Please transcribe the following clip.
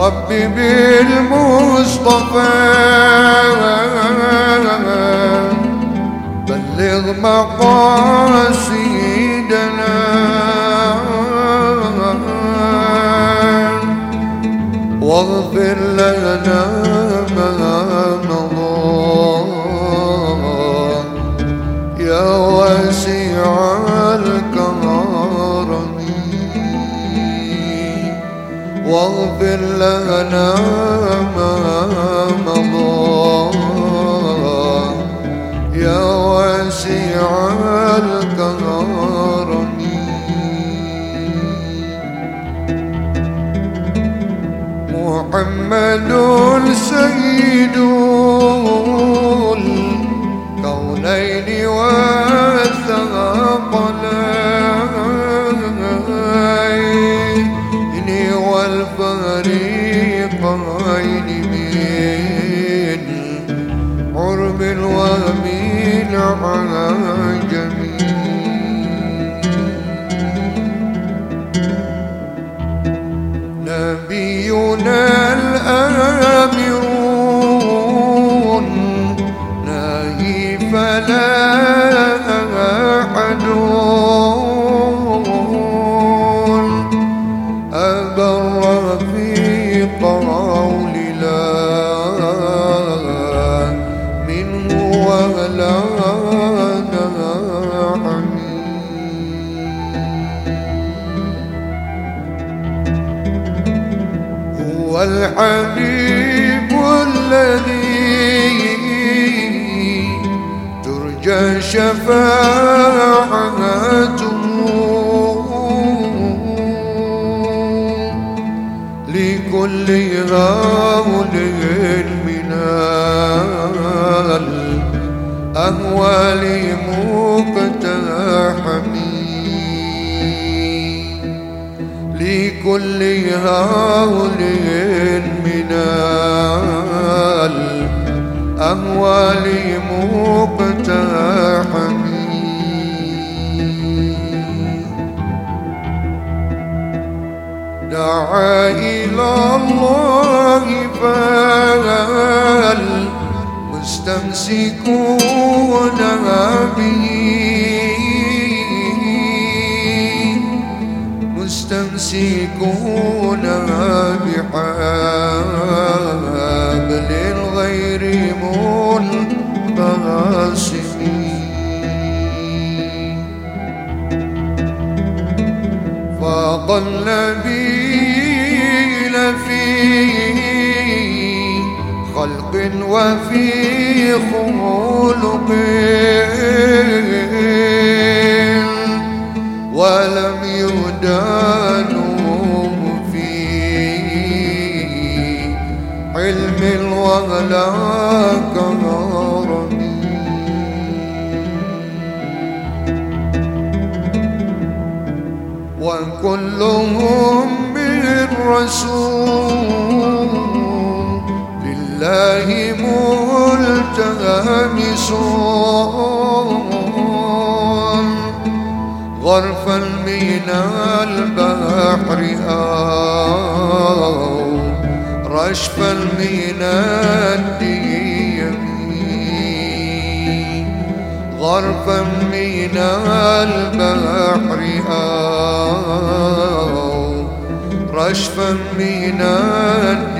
ربي بالمصطفى. بلغ مقاصدنا. واغفر لنا ما واغفر لنا ما مضى. يا واسع الكرم محمد سيد من عرب ومن عجم نبينا الآمرون ناهي فلا أبر في الحبيب الذي ترجى شفاعته لكل هول من الأهوال مقتحمين لكل هول من الأهوال مقتحمين. دعا إلى الله فالمستمسكون مستمسكون بحبل غير منقسمين فاق النبيل في خلق وفي خلق. ولم يدانوا علم ولا كرم وكلهم بالرسول لله ملتمسون غرفا من البحر أو رشفا من الديم غرفا من البحر أو. رشفا من الديم